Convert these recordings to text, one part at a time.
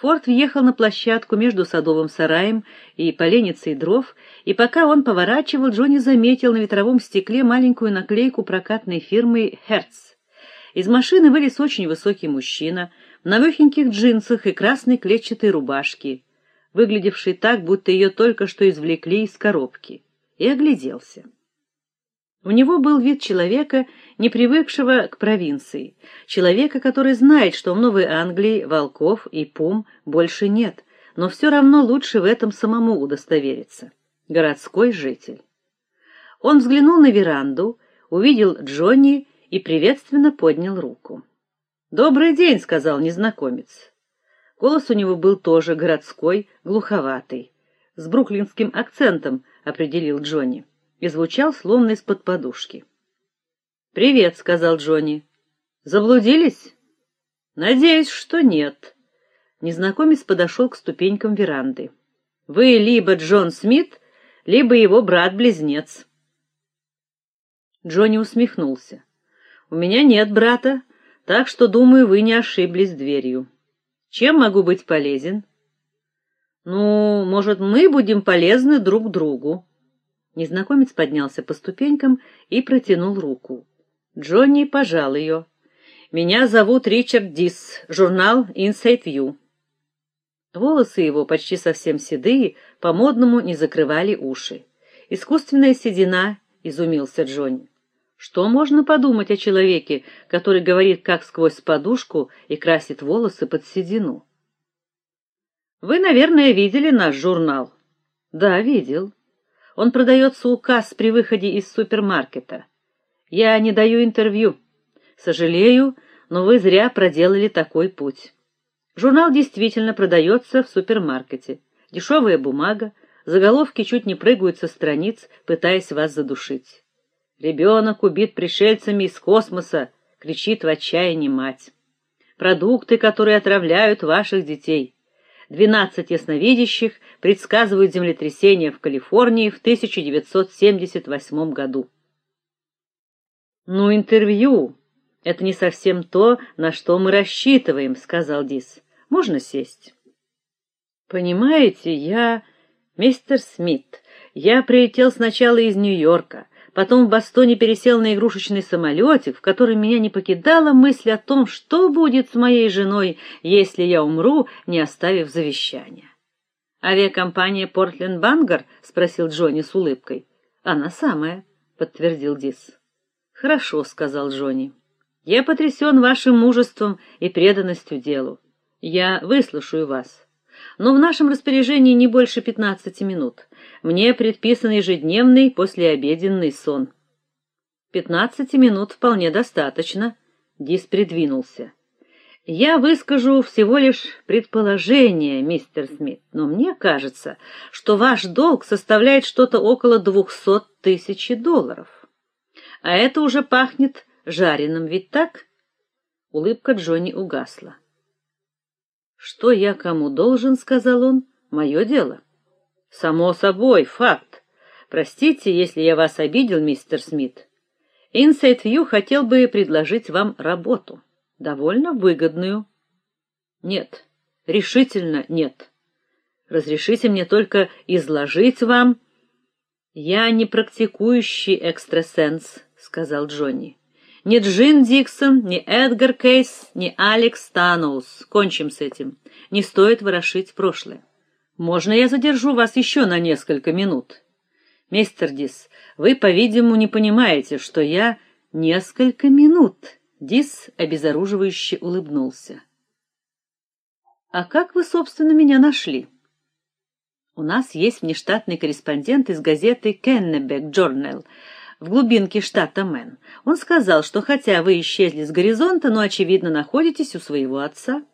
Форд въехал на площадку между садовым сараем и поленницей дров, и пока он поворачивал, Джонни заметил на ветровом стекле маленькую наклейку прокатной фирмы Hertz. Из машины вылез очень высокий мужчина в новехеньких джинсах и красной клетчатой рубашке, выглядевший так, будто ее только что извлекли из коробки, и огляделся. У него был вид человека, не привыкшего к провинции, человека, который знает, что в Новой Англии волков и пум больше нет, но все равно лучше в этом самому удостовериться. Городской житель. Он взглянул на веранду, увидел Джонни и приветственно поднял руку. "Добрый день", сказал незнакомец. Голос у него был тоже городской, глуховатый, с бруклинским акцентом, определил Джонни и звучал словно из-под подушки. "Привет", сказал Джонни. "Заблудились?" "Надеюсь, что нет". Незнакомец подошел к ступенькам веранды. "Вы либо Джон Смит, либо его брат-близнец". Джонни усмехнулся. "У меня нет брата, так что, думаю, вы не ошиблись дверью. Чем могу быть полезен?" Ну, может, мы будем полезны друг другу. Незнакомец поднялся по ступенькам и протянул руку. Джонни пожал ее. Меня зовут Ричард Дис, журнал Inside View. Волосы его, почти совсем седые, по-модному не закрывали уши. Искусственная седина, изумился Джонни. Что можно подумать о человеке, который говорит как сквозь подушку и красит волосы под седину? Вы, наверное, видели наш журнал. Да, видел. Он продается у касс при выходе из супермаркета. Я не даю интервью. Сожалею, но вы зря проделали такой путь. Журнал действительно продается в супермаркете. Дешевая бумага, заголовки чуть не прыгают со страниц, пытаясь вас задушить. Ребенок убит пришельцами из космоса, кричит в отчаянии мать. Продукты, которые отравляют ваших детей. 12 ясновидящих предсказывают землетрясение в Калифорнии в 1978 году. Ну, интервью это не совсем то, на что мы рассчитываем, сказал Дис. Можно сесть. Понимаете, я мистер Смит. Я прилетел сначала из Нью-Йорка. Потом в Бостоне пересел на игрушечный самолетик, в котором меня не покидала мысль о том, что будет с моей женой, если я умру, не оставив завещания. Авиакомпания Портленд Бангар, спросил Джонни с улыбкой. Она самая, подтвердил Дис. Хорошо, сказал Джонни. Я потрясен вашим мужеством и преданностью делу. Я выслушаю вас. Но в нашем распоряжении не больше пятнадцати минут. Мне предписан ежедневный послеобеденный сон. Пятнадцати минут вполне достаточно. Дис придвинулся. Я выскажу всего лишь предположение, мистер Смит, но мне кажется, что ваш долг составляет что-то около двухсот тысяч долларов. А это уже пахнет жареным, ведь так? Улыбка Джонни угасла. Что я кому должен, сказал он. Мое дело. Само собой, факт. Простите, если я вас обидел, мистер Смит. Inside View хотел бы предложить вам работу, довольно выгодную. Нет, решительно нет. Разрешите мне только изложить вам Я не практикующий экстрасенс, сказал Джонни. Ни Джин Диксон, ни Эдгар Кейс, ни Алекс Таноус. Кончим с этим. Не стоит ворошить прошлое. Можно я задержу вас еще на несколько минут? Мистер Дис, вы, по-видимому, не понимаете, что я несколько минут. Дис обезоруживающе улыбнулся. А как вы, собственно, меня нашли? У нас есть внештатный корреспондент из газеты Кеннебек Journal в глубинке штата Мэн. Он сказал, что хотя вы исчезли с горизонта, но очевидно находитесь у своего отца.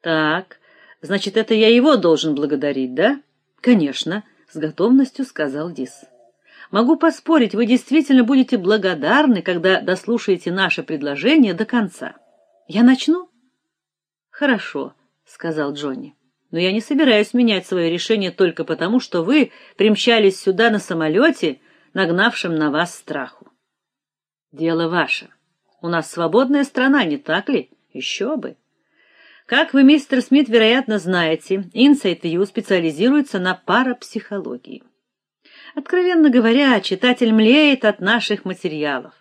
Так, Значит, это я его должен благодарить, да? Конечно, с готовностью сказал Дис. Могу поспорить, вы действительно будете благодарны, когда дослушаете наше предложение до конца. Я начну? Хорошо, сказал Джонни. Но я не собираюсь менять свое решение только потому, что вы примчались сюда на самолете, нагнавшем на вас страху. Дело ваше. У нас свободная страна, не так ли? Еще бы. Как вы, мистер Смит, вероятно, знаете, Insight View специализируется на парапсихологии. Откровенно говоря, читатель млеет от наших материалов.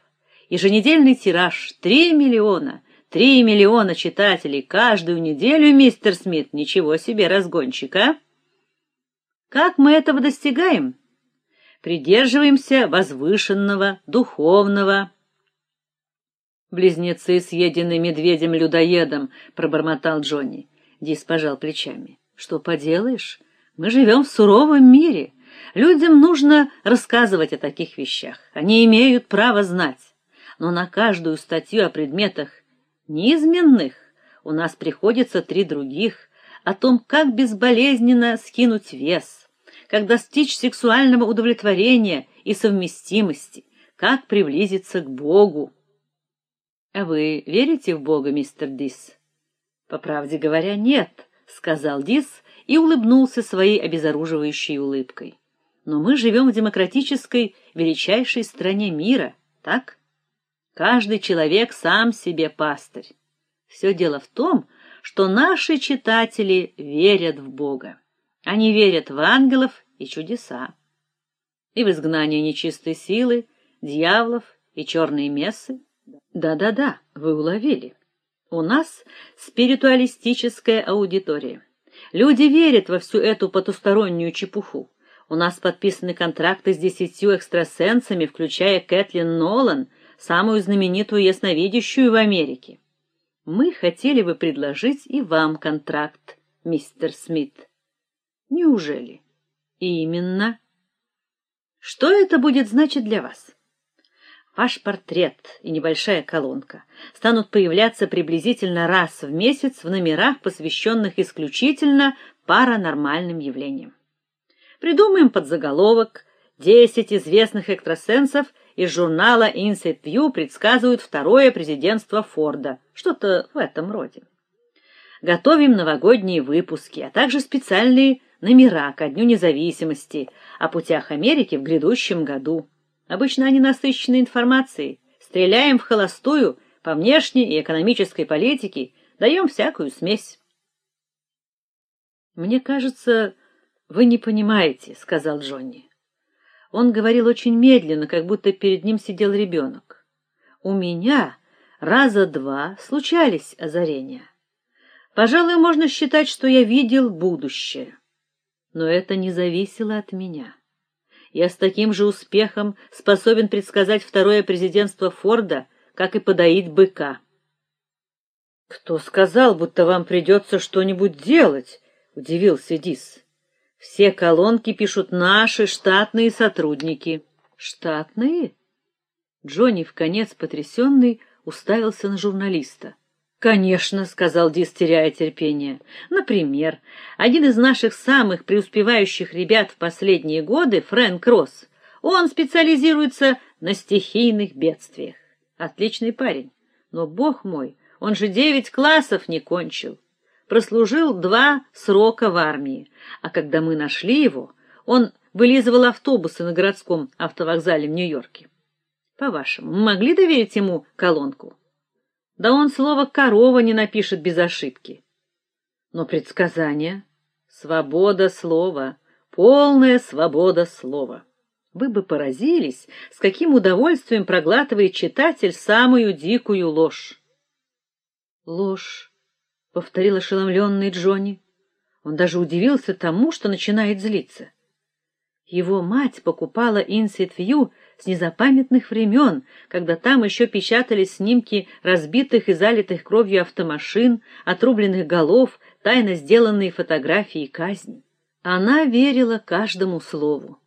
Еженедельный тираж 3 миллиона. 3 миллиона читателей каждую неделю, мистер Смит, ничего себе разгончик, а? Как мы этого достигаем? Придерживаемся возвышенного, духовного, Близнецы съедены медведем-людоедом, пробормотал Джонни. Дис пожал плечами. Что поделаешь? Мы живем в суровом мире. Людям нужно рассказывать о таких вещах. Они имеют право знать. Но на каждую статью о предметах неизменных у нас приходится три других о том, как безболезненно скинуть вес, как достичь сексуального удовлетворения и совместимости, как приблизиться к Богу. А вы верите в Бога, мистер Дис? По правде говоря, нет, сказал Дис и улыбнулся своей обезоруживающей улыбкой. Но мы живем в демократической, величайшей стране мира, так? Каждый человек сам себе пастырь. Все дело в том, что наши читатели верят в Бога. Они верят в ангелов и чудеса. И в изгнание нечистой силы, дьяволов и черные мессы. Да-да-да, вы уловили. У нас спиритуалистическая аудитория. Люди верят во всю эту потустороннюю чепуху. У нас подписаны контракты с десятью экстрасенсами, включая Кэтлин Нолан, самую знаменитую ясновидящую в Америке. Мы хотели бы предложить и вам контракт, мистер Смит. Неужели? Именно. Что это будет значить для вас? Ваш портрет и небольшая колонка станут появляться приблизительно раз в месяц в номерах, посвященных исключительно паранормальным явлениям. Придумаем подзаголовок «Десять известных экстрасенсов из журнала Insight View предсказывают второе президентство Форда». Что-то в этом роде. Готовим новогодние выпуски, а также специальные номера ко Дню независимости о путях Америки в грядущем году. Обычно они насыщены информацией. Стреляем в холостую по внешней и экономической политике, даем всякую смесь. Мне кажется, вы не понимаете, сказал Джонни. Он говорил очень медленно, как будто перед ним сидел ребенок. У меня раза два случались озарения. Пожалуй, можно считать, что я видел будущее. Но это не зависело от меня. Я с таким же успехом способен предсказать второе президентство Форда, как и подоить быка. Кто сказал, будто вам придется что-нибудь делать? удивился Дис. Все колонки пишут наши штатные сотрудники. Штатные? Джонни в конец потрясенный уставился на журналиста. Конечно, сказал Дис, теряя терпение. Например, один из наших самых преуспевающих ребят в последние годы, Фрэнк Росс, он специализируется на стихийных бедствиях. Отличный парень. Но бог мой, он же девять классов не кончил. Прослужил два срока в армии, а когда мы нашли его, он вылизывал автобусы на городском автовокзале в Нью-Йорке. По-вашему, могли доверить ему колонку? Да он слово корова не напишет без ошибки. Но предсказание свобода слова, полная свобода слова. Вы бы поразились, с каким удовольствием проглатывает читатель самую дикую ложь. Ложь, повторил ошеломленный Джонни. Он даже удивился тому, что начинает злиться. Его мать покупала View с незапамятных времен, когда там еще печатались снимки разбитых и залитых кровью автомашин, отрубленных голов, тайно сделанные фотографии казни. Она верила каждому слову.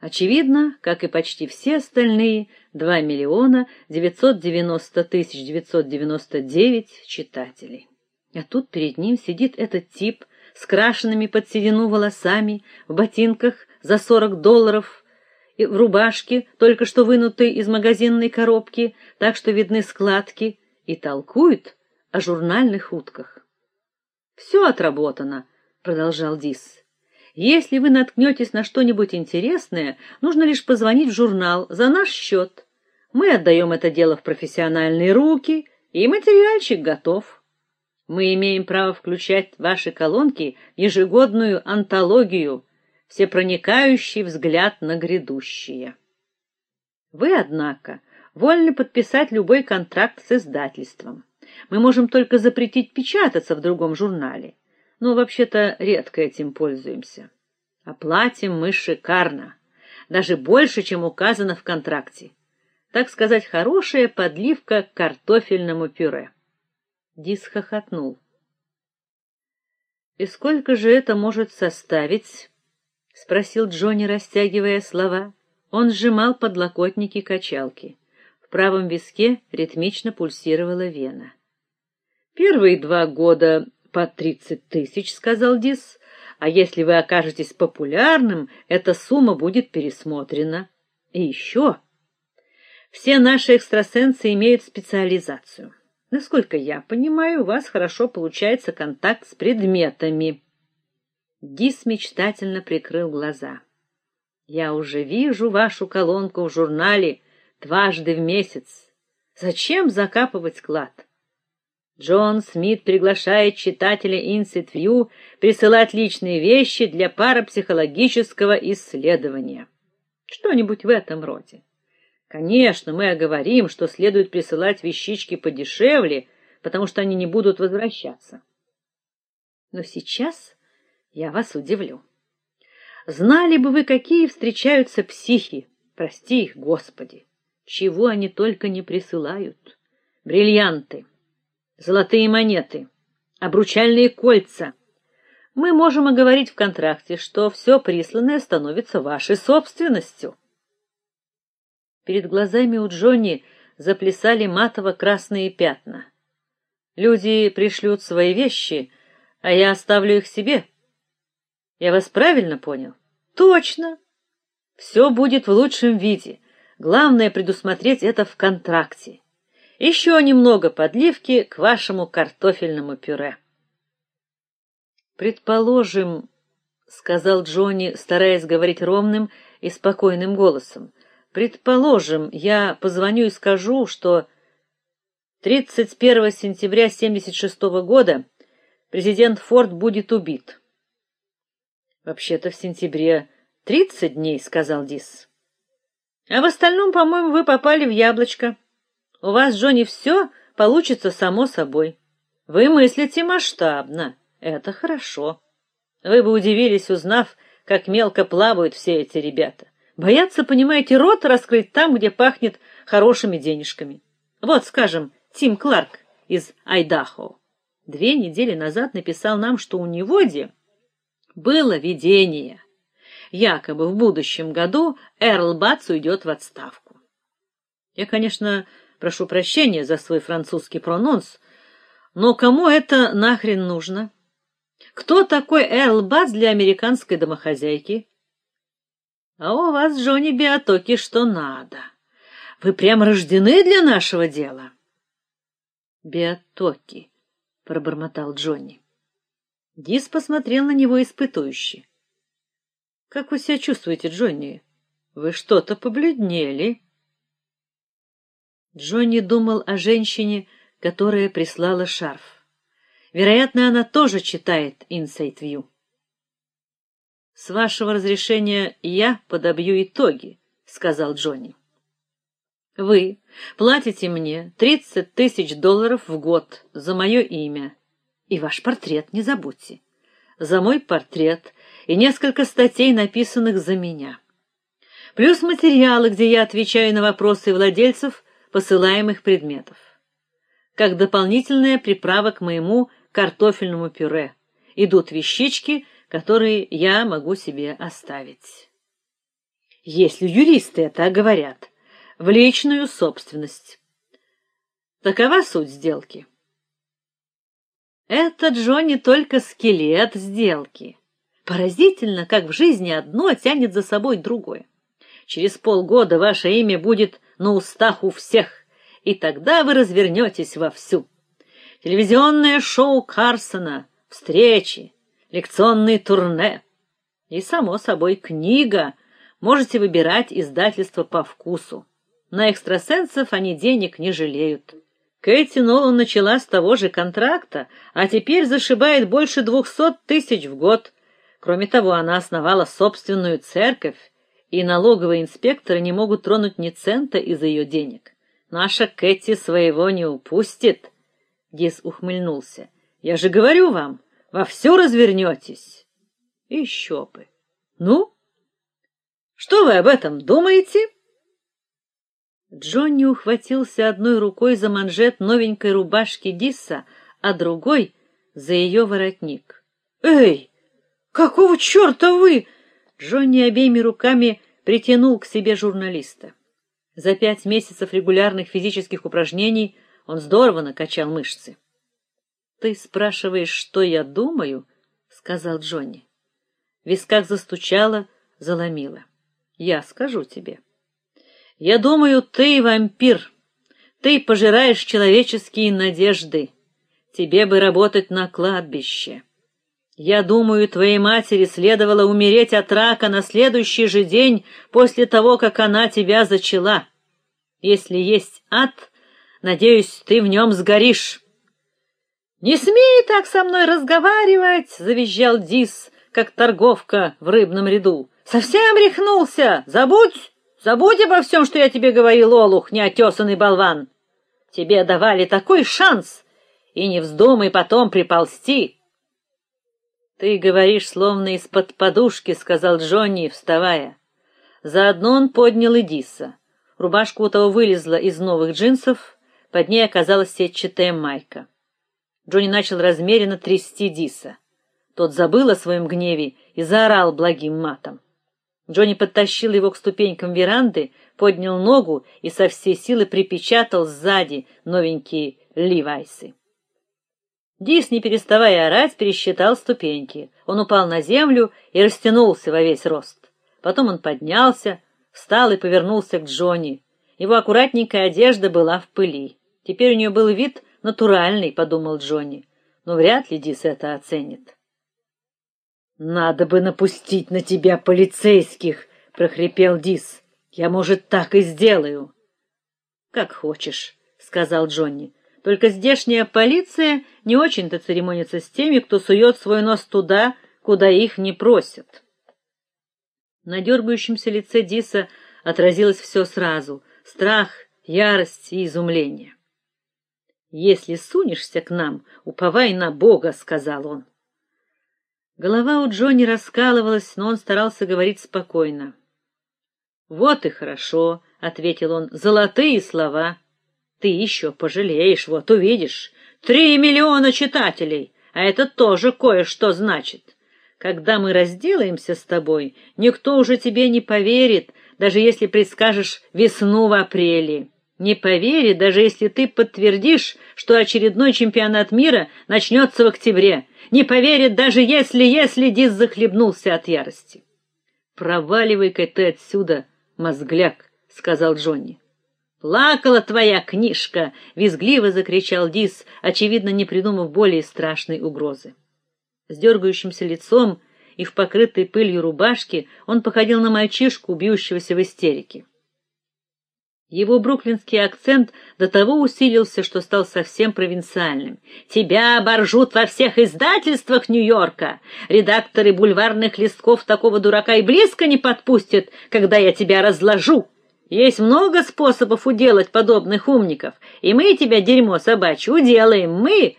Очевидно, как и почти все остальные, 2 миллиона 990 тысяч 999 читателей. А тут перед ним сидит этот тип с крашенными под седину волосами, в ботинках за 40 долларов, в рубашке, только что вынутой из магазинной коробки, так что видны складки, и толкует о журнальных утках. «Все отработано, продолжал Дис. Если вы наткнетесь на что-нибудь интересное, нужно лишь позвонить в журнал за наш счет. Мы отдаем это дело в профессиональные руки, и материальчик готов. Мы имеем право включать ваши колонки в ежегодную антологию всепроникающий взгляд на грядущее. Вы, однако, вольны подписать любой контракт с издательством. Мы можем только запретить печататься в другом журнале. Но вообще-то редко этим пользуемся. Оплатим мы шикарно, даже больше, чем указано в контракте. Так сказать, хорошая подливка к картофельному пюре. Дис хохотнул. И сколько же это может составить? Спросил Джонни, растягивая слова. Он сжимал подлокотники качалки. В правом виске ритмично пульсировала вена. Первые два года по тридцать тысяч, сказал Дис. А если вы окажетесь популярным, эта сумма будет пересмотрена. И еще все наши экстрасенсы имеют специализацию. Насколько я понимаю, у вас хорошо получается контакт с предметами. Дис мечтательно прикрыл глаза. Я уже вижу вашу колонку в журнале дважды в месяц. Зачем закапывать клад? Джон Смит приглашает читателя Inset View присылать личные вещи для парапсихологического исследования. Что-нибудь в этом роде. Конечно, мы оговорим, что следует присылать вещички подешевле, потому что они не будут возвращаться. Но сейчас я вас удивлю. Знали бы вы, какие встречаются психи, прости их, Господи, чего они только не присылают. Бриллианты, золотые монеты, обручальные кольца. Мы можем оговорить в контракте, что все присланное становится вашей собственностью. Перед глазами у Джонни заплясали матово-красные пятна. Люди пришлют свои вещи, а я оставлю их себе. Я вас правильно понял? Точно. Все будет в лучшем виде. Главное предусмотреть это в контракте. Еще немного подливки к вашему картофельному пюре. Предположим, сказал Джонни, стараясь говорить ровным и спокойным голосом. Предположим, я позвоню и скажу, что 31 сентября 76 -го года президент Форд будет убит. Вообще-то в сентябре тридцать дней, сказал Дис. А в остальном, по-моему, вы попали в яблочко. У вас, Джонни, все получится само собой. Вы мыслите масштабно. Это хорошо. Вы бы удивились, узнав, как мелко плавают все эти ребята. Боятся, понимаете, рот раскрыть там, где пахнет хорошими денежками. Вот, скажем, Тим Кларк из Айдахо. Две недели назад написал нам, что у него где было видение. Якобы в будущем году Эрл Бац уйдет в отставку. Я, конечно, прошу прощения за свой французский прононс, но кому это нахрен нужно? Кто такой Эрл Бац для американской домохозяйки? А у вас, Джонни Биотоки, что надо. Вы прям рождены для нашего дела. Биотоки, пробормотал Джонни. Дис посмотрел на него испытующе. Как вы себя чувствуете, Джонни? Вы что-то побледнели. Джонни думал о женщине, которая прислала шарф. Вероятно, она тоже читает Inside View. С вашего разрешения я подобью итоги, сказал Джонни. Вы платите мне тридцать тысяч долларов в год за мое имя и ваш портрет не забудьте. За мой портрет и несколько статей, написанных за меня. Плюс материалы, где я отвечаю на вопросы владельцев посылаемых предметов. Как дополнительная приправа к моему картофельному пюре идут вещички, которые я могу себе оставить. Если юристы это говорят, в личную собственность. Такова суть сделки. Это Джонни только скелет сделки. Поразительно, как в жизни одно тянет за собой другое. Через полгода ваше имя будет на устах у всех, и тогда вы развернетесь вовсю. Телевизионное шоу Карсона, встречи, лекционные турне и само собой книга. Можете выбирать издательство по вкусу. На экстрасенсов они денег не жалеют. Кэти Нолан начала с того же контракта, а теперь зашибает больше двухсот тысяч в год. Кроме того, она основала собственную церковь, и налоговые инспекторы не могут тронуть ни цента из ее денег. Наша Кэти своего не упустит. Дис ухмыльнулся. Я же говорю вам, во все развернетесь. Еще бы. Ну, что вы об этом думаете? Джонни ухватился одной рукой за манжет новенькой рубашки Дисса, а другой за ее воротник. Эй, какого черта вы? Джонни обеими руками притянул к себе журналиста. За пять месяцев регулярных физических упражнений он здорово накачал мышцы. Ты спрашиваешь, что я думаю, сказал Джонни. В висках застучало, заломило. Я скажу тебе. Я думаю, ты вампир. Ты пожираешь человеческие надежды. Тебе бы работать на кладбище. Я думаю, твоей матери следовало умереть от рака на следующий же день после того, как она тебя зачала. Если есть ад, надеюсь, ты в нем сгоришь. Не смей так со мной разговаривать, завизжал Дис, как торговка в рыбном ряду. Совсем рехнулся. Забудь Забудь обо всем, что я тебе говорил, олух, неотесанный болван. Тебе давали такой шанс, и не вздумай потом приползти. Ты говоришь словно из-под подушки, сказал Джонни, вставая. Заодно он поднял и Диса. Рубашка у того вылезла из новых джинсов, под ней оказалась сетчатая майка. Джонни начал размеренно трясти Диса. Тот забыл о своем гневе и заорал благим матом. Джонни подтащил его к ступенькам веранды, поднял ногу и со всей силы припечатал сзади новенькие ливайсы. Дис, не переставая орать, пересчитал ступеньки. Он упал на землю и растянулся во весь рост. Потом он поднялся, встал и повернулся к Джонни. Его аккуратненькая одежда была в пыли. Теперь у нее был вид натуральный, подумал Джонни. Но вряд ли Дис это оценит. Надо бы напустить на тебя полицейских, прохрипел Дис. Я, может, так и сделаю. Как хочешь, сказал Джонни. Только здешняя полиция не очень-то церемонится с теми, кто сует свой нос туда, куда их не просят. На дергающемся лице Диса отразилось все сразу: страх, ярость и изумление. Если сунешься к нам, уповай на Бога, сказал он. Голова у Джонни раскалывалась, но он старался говорить спокойно. Вот и хорошо, ответил он. Золотые слова. Ты еще пожалеешь, вот увидишь. Три миллиона читателей, а это тоже кое-что значит. Когда мы разделаемся с тобой, никто уже тебе не поверит, даже если предскажешь весну в апреле. Не поверит, даже если ты подтвердишь, что очередной чемпионат мира начнется в октябре не поверит, даже если, если Дис захлебнулся от ярости. Проваливай-ка ты отсюда, мозгляк, сказал Джонни. Плакала твоя книжка, визгливо закричал Дис, очевидно, не придумав более страшной угрозы. С дергающимся лицом и в покрытой пылью рубашке он походил на мальчишку, бьющегося в истерике. Его бруклинский акцент до того усилился, что стал совсем провинциальным. Тебя оборжут во всех издательствах Нью-Йорка. Редакторы бульварных листков такого дурака и близко не подпустят, когда я тебя разложу. Есть много способов уделать подобных умников, и мы тебя дерьмо собачье уделаем. Мы,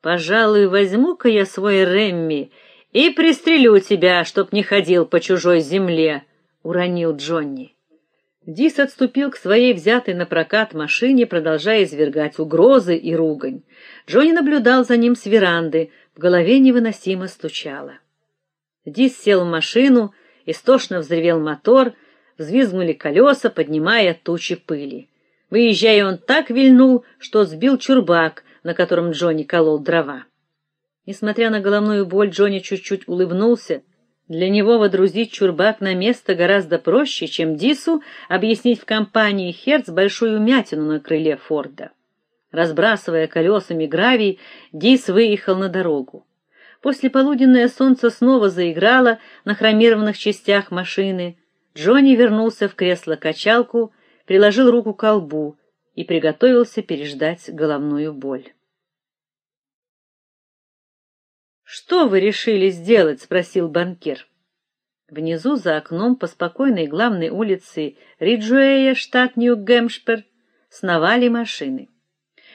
пожалуй, возьму-ка я свой Рэмми и пристрелю тебя, чтоб не ходил по чужой земле, уронил Джонни. Дис отступил к своей взятой на прокат машине, продолжая извергать угрозы и ругань. Джонни наблюдал за ним с веранды, в голове невыносимо стучало. Дис сел в машину, истошно взревел мотор, взвизгнули колеса, поднимая тучи пыли. Выезжая, он так вильнул, что сбил чурбак, на котором Джонни колол дрова. Несмотря на головную боль, Джонни чуть-чуть улыбнулся для него водрузить чурбак на место гораздо проще, чем Дису объяснить в компании Херц большую мятину на крыле Форда. Разбрасывая колесами гравий, Дис выехал на дорогу. После полуденное солнце снова заиграло на хромированных частях машины. Джонни вернулся в кресло-качалку, приложил руку к колбу и приготовился переждать головную боль. Что вы решили сделать, спросил банкир. Внизу за окном по спокойной главной улице Риджуэя, штат Нью-Гэмпшир, сновали машины.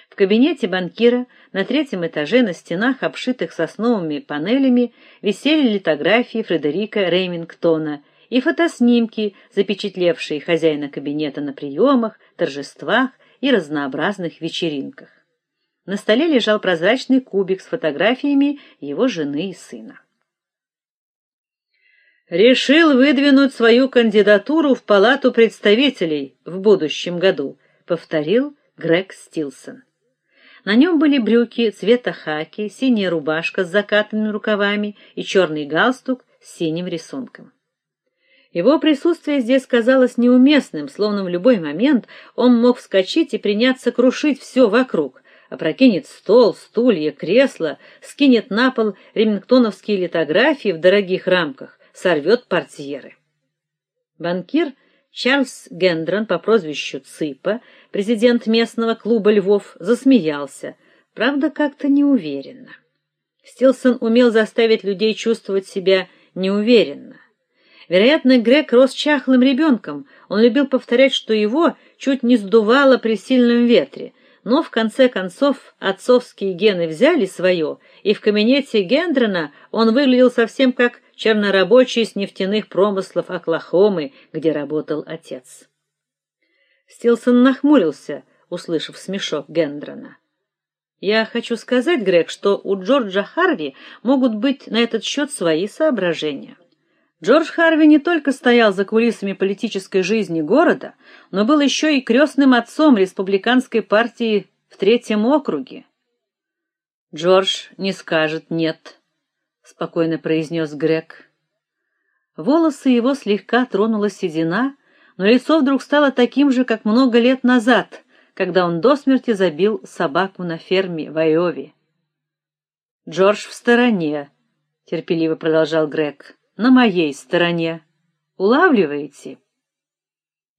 В кабинете банкира на третьем этаже на стенах, обшитых сосновыми панелями, висели литографии Фредерика Реймингтона и фотоснимки, запечатлевшие хозяина кабинета на приемах, торжествах и разнообразных вечеринках. На столе лежал прозрачный кубик с фотографиями его жены и сына. Решил выдвинуть свою кандидатуру в Палату представителей в будущем году, повторил Грег Стилсон. На нем были брюки цвета хаки, синяя рубашка с закатанными рукавами и черный галстук с синим рисунком. Его присутствие здесь казалось неуместным, словно в любой момент он мог вскочить и приняться крушить все вокруг, опрокинет стол, стулья, кресла, скинет на пол ремингтоновские литографии в дорогих рамках, сорвет портьеры. Банкир Чарльз Гендрон по прозвищу Цыпа, президент местного клуба львов, засмеялся, правда, как-то неуверенно. Стилсон умел заставить людей чувствовать себя неуверенно. Вероятно, Грег рос чахлым ребенком. Он любил повторять, что его чуть не сдувало при сильном ветре, но в конце концов отцовские гены взяли свое, и в кабинете Гендрона он выглядел совсем как чернорабочий с нефтяных промыслов Оклахомы, где работал отец. Стилсон нахмурился, услышав смешок Гендрона. Я хочу сказать, Грег, что у Джорджа Харви могут быть на этот счет свои соображения. Джордж Харви не только стоял за кулисами политической жизни города, но был еще и крестным отцом республиканской партии в третьем округе. Джордж не скажет нет, спокойно произнес Грег. Волосы его слегка тронула седина, но лицо вдруг стало таким же, как много лет назад, когда он до смерти забил собаку на ферме в Айове. Джордж в стороне, терпеливо продолжал Грег на моей стороне. Улавливаете?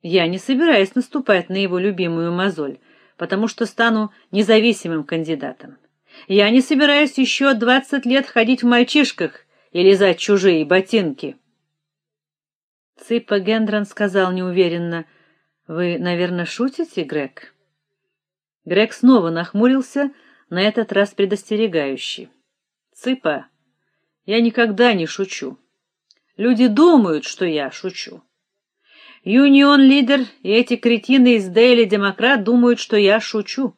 Я не собираюсь наступать на его любимую мозоль, потому что стану независимым кандидатом. Я не собираюсь еще двадцать лет ходить в мальчишках и лизать чужие ботинки. Ципа Гендрон сказал неуверенно: "Вы, наверное, шутите, Грег?" Грег снова нахмурился, на этот раз предостерегающе. "Ципа, я никогда не шучу. Люди думают, что я шучу. Юнион-лидер и эти кретины из Дейли Демократ думают, что я шучу.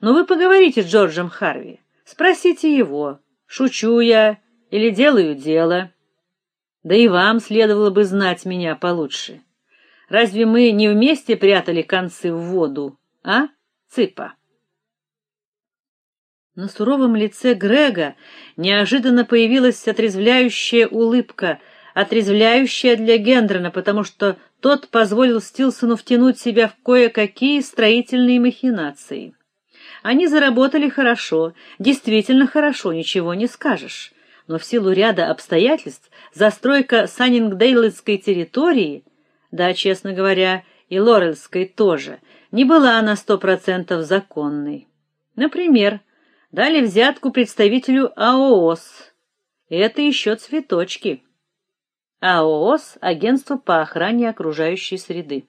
Но вы поговорите с Джорджем Харви. Спросите его, шучу я или делаю дело. Да и вам следовало бы знать меня получше. Разве мы не вместе прятали концы в воду, а, цыпа? На суровом лице Грега неожиданно появилась отрезвляющая улыбка, отрезвляющая для Гендрона, потому что тот позволил Стилсону втянуть себя в кое-какие строительные махинации. Они заработали хорошо, действительно хорошо, ничего не скажешь. Но в силу ряда обстоятельств застройка Саннингдейлской территории, да, честно говоря, и Лорельской тоже, не была на сто процентов законной. Например, дали взятку представителю АОС. Это еще цветочки. АОС агентство по охране окружающей среды.